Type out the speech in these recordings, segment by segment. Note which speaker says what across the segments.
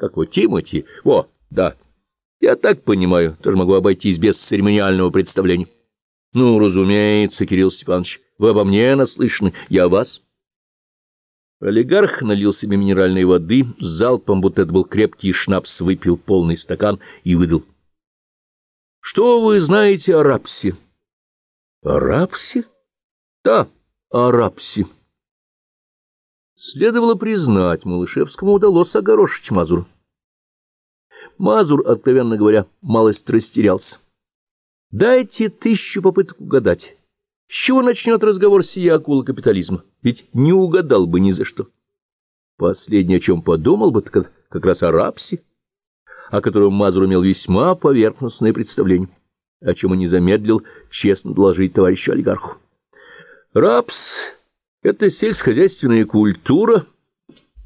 Speaker 1: Как вот Тимати? О, да. Я так понимаю, тоже могу обойтись без церемониального представления. Ну, разумеется, Кирилл Степанович, вы обо мне наслышаны, я вас. Олигарх налил себе минеральной воды, залпом, будто это был крепкий шнапс, выпил полный стакан и выдал. — Что вы знаете о рапсе? — О рапсе? — Да, о рапсе. Следовало признать, Малышевскому удалось огорошить Мазур. Мазур, откровенно говоря, малость растерялся. Дайте тысячу попыток угадать. С чего начнет разговор сия акула капитализма? Ведь не угадал бы ни за что. Последнее, о чем подумал бы, так как раз о рапсе, о котором Мазур имел весьма поверхностное представление, о чем и не замедлил честно доложить товарищу олигарху. Рапс — это сельскохозяйственная культура,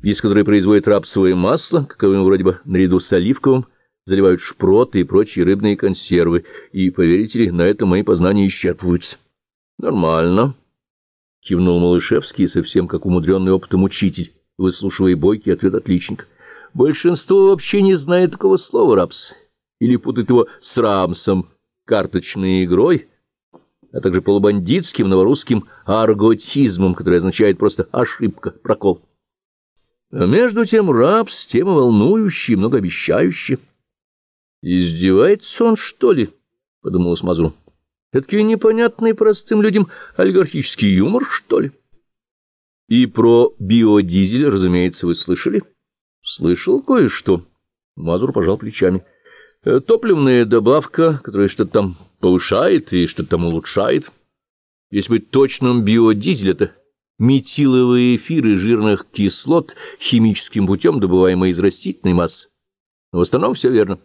Speaker 1: из которой производят рапсовое масло, каковым вроде бы наряду с оливковым заливают шпроты и прочие рыбные консервы, и, поверите ли, на этом мои познания исчерпываются. — Нормально, — кивнул Малышевский, совсем как умудренный опытом учитель, выслушивая бойкий ответ отличника. — Большинство вообще не знает такого слова «рапс» или путает его с рамсом, карточной игрой, а также полубандитским новорусским арготизмом, который означает просто ошибка, прокол. А между тем рапс — тема волнующая, многообещающая. «Издевается он, что ли?» — подумал Мазур. «Это непонятный простым людям олигархический юмор, что ли?» «И про биодизель, разумеется, вы слышали?» «Слышал кое-что». Мазур пожал плечами. «Э, «Топливная добавка, которая что-то там повышает и что-то там улучшает. Если быть точным, биодизель — это метиловые эфиры жирных кислот, химическим путем добываемые из растительной массы. Но в основном все верно».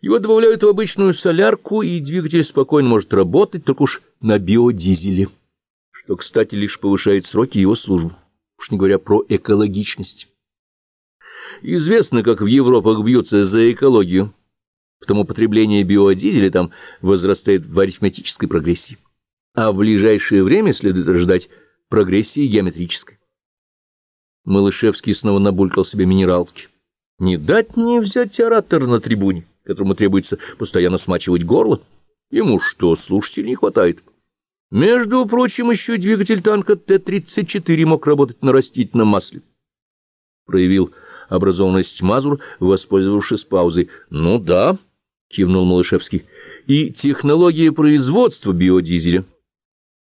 Speaker 1: Его добавляют в обычную солярку, и двигатель спокойно может работать, только уж на биодизеле, что, кстати, лишь повышает сроки его службы, уж не говоря про экологичность. Известно, как в Европах бьются за экологию, потому потребление биодизеля там возрастает в арифметической прогрессии, а в ближайшее время следует ожидать прогрессии геометрической. Малышевский снова набулькал себе минералки. Не дать мне взять оратор на трибуне которому требуется постоянно смачивать горло. Ему что, слушателей не хватает? Между прочим, еще двигатель танка Т-34 мог работать на растительном масле. Проявил образованность Мазур, воспользовавшись паузой. «Ну да», — кивнул Малышевский, — «и технология производства биодизеля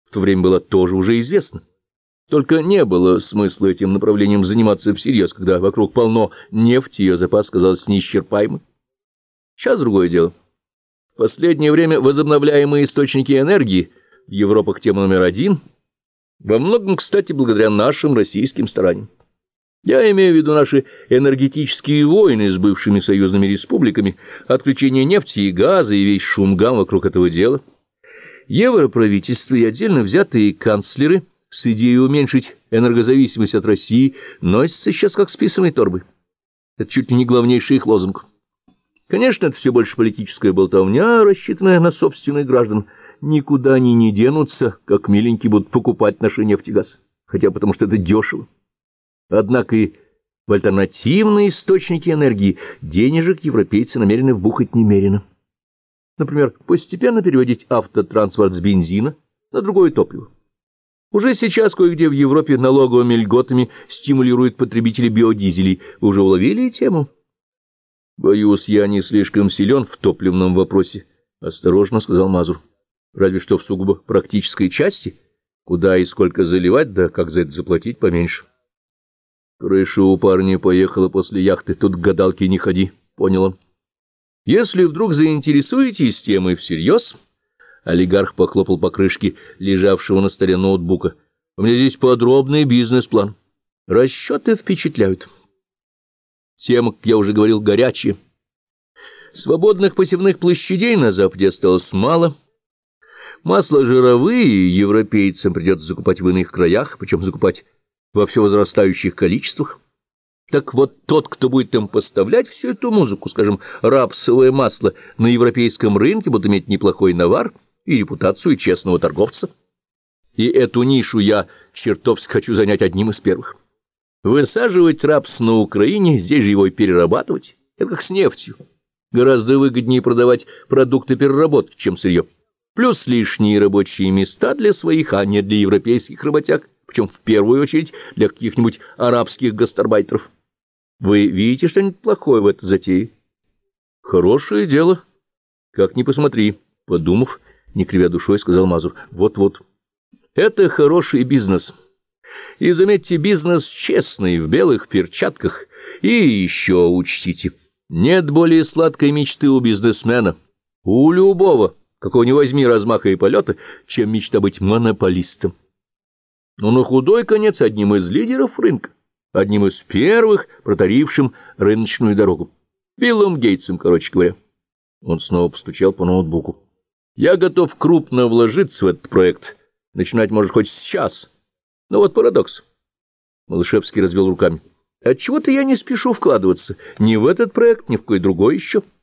Speaker 1: в то время была тоже уже известна. Только не было смысла этим направлением заниматься всерьез, когда вокруг полно нефти, ее запас казался неисчерпаемым. Сейчас другое дело. В последнее время возобновляемые источники энергии в Европах тема номер один, во многом, кстати, благодаря нашим российским стараниям. Я имею в виду наши энергетические войны с бывшими союзными республиками, отключение нефти и газа и весь шум гам вокруг этого дела. Европравительство и отдельно взятые канцлеры с идеей уменьшить энергозависимость от России носятся сейчас как с писаной. Это чуть ли не главнейший их лозунг. Конечно, это все больше политическая болтовня, рассчитанная на собственных граждан. Никуда они не денутся, как миленькие будут покупать наши нефть и газ, хотя потому что это дешево. Однако и в альтернативные источники энергии денежек европейцы намерены вбухать немерено. Например, постепенно переводить автотранспорт с бензина на другое топливо. Уже сейчас кое-где в Европе налоговыми льготами стимулируют потребители биодизелей. Вы уже уловили тему? — Боюсь, я не слишком силен в топливном вопросе, — осторожно сказал Мазур. — Разве что в сугубо практической части. Куда и сколько заливать, да как за это заплатить поменьше. Крыша у парня поехала после яхты, тут к гадалке не ходи, — понял он. — Если вдруг заинтересуетесь темой всерьез... Олигарх похлопал по крышке лежавшего на столе ноутбука. — У меня здесь подробный бизнес-план. Расчеты впечатляют. — Тема, как я уже говорил, горячая. Свободных посевных площадей на Западе осталось мало. Масло жировые европейцам придется закупать в иных краях, причем закупать во все возрастающих количествах. Так вот, тот, кто будет им поставлять всю эту музыку, скажем, рапсовое масло, на европейском рынке будет иметь неплохой навар и репутацию честного торговца. И эту нишу я чертовски хочу занять одним из первых. Высаживать рапс на Украине, здесь же его и перерабатывать, это как с нефтью. Гораздо выгоднее продавать продукты переработки, чем сырье. Плюс лишние рабочие места для своих, а не для европейских работяг, причем в первую очередь для каких-нибудь арабских гастарбайтеров. Вы видите что-нибудь плохое в этой затее? Хорошее дело. Как ни посмотри. Подумав, не кривя душой, сказал Мазур. Вот-вот. Это хороший бизнес. И заметьте, бизнес честный, в белых перчатках. И еще учтите, нет более сладкой мечты у бизнесмена, у любого, какого не возьми размаха и полета, чем мечта быть монополистом. Но на худой конец одним из лидеров рынка, одним из первых, протарившим рыночную дорогу. Биллом Гейтсом, короче говоря. Он снова постучал по ноутбуку. Я готов крупно вложиться в этот проект. Начинать может хоть сейчас. Но вот парадокс. Малышевский развел руками. Отчего-то я не спешу вкладываться ни в этот проект, ни в какой другой еще.